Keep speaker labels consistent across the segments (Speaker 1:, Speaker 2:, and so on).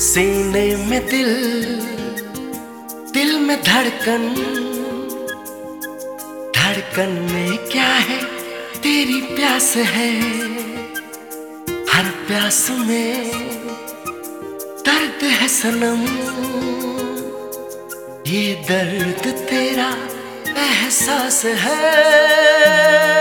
Speaker 1: सीने में दिल दिल में धड़कन। धड़कन में क्या है? तेरी प्यास है। हर प्यास में दर्द है सनम। ये दर्द तेरा एहसास है।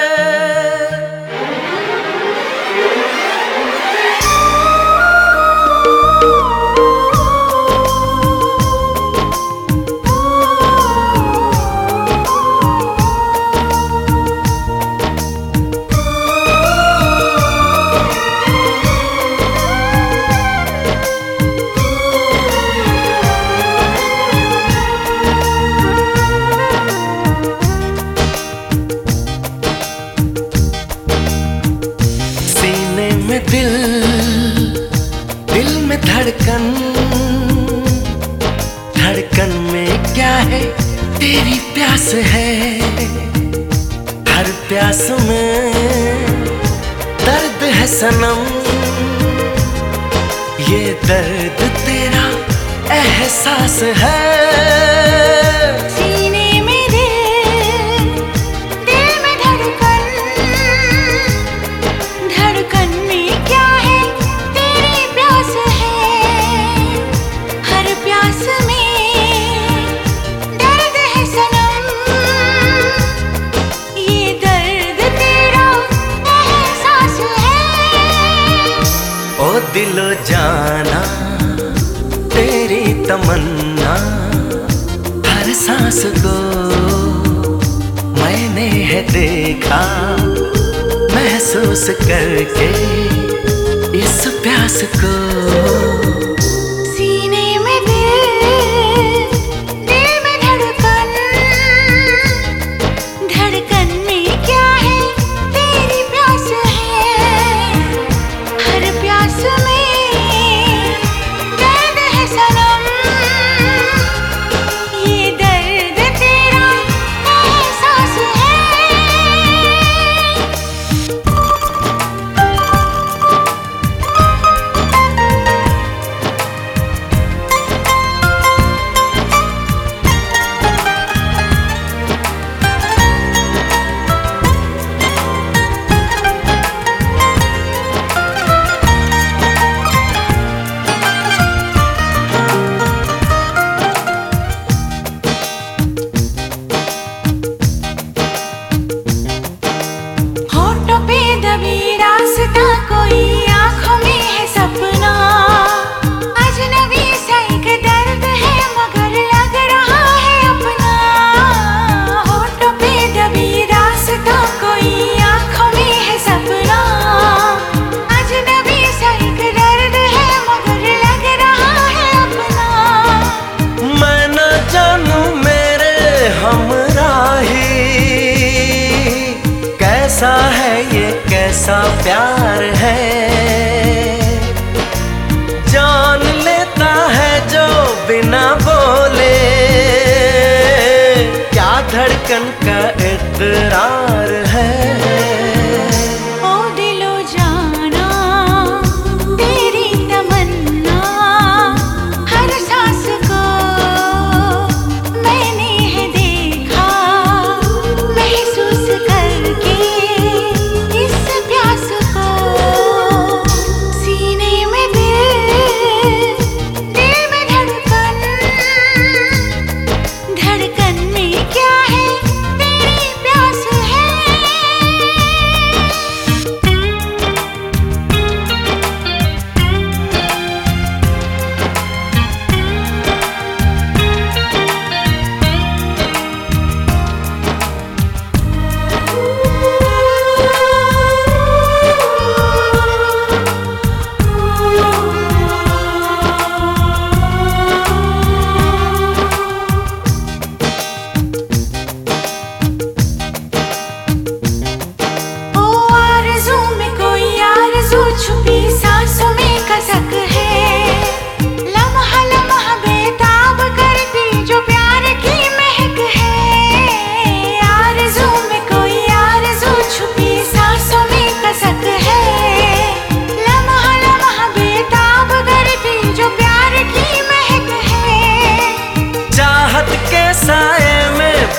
Speaker 1: दिल दिल में धड़कन धड़कन में क्या है? तेरी प्यास है, हर प्यास में दर्द है सनम। ये दर्द तेरा एहसास है।
Speaker 2: दिलो
Speaker 1: जाना, तेरी तमन्ना, हर सांस को मैंने है देखा, महसूस करके इस प्यास को हमराही कैसा है ये, कैसा प्यार है? जान लेता है जो बिना बोले। क्या धड़कन का इतरार है?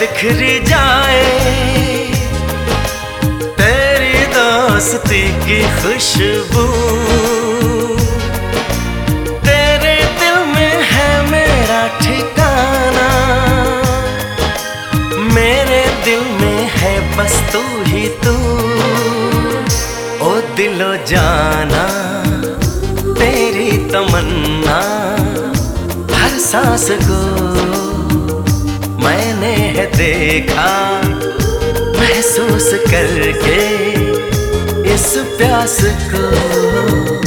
Speaker 2: बिखरी जाए, तेरी दोस्ती की खुशबू। तेरे दिल में है मेरा ठिकाना, मेरे दिल में है बस तू ही तू। ओ दिलो जाना, तेरी तमन्ना, हर सांस को देखा महसूस करके इस प्यास को।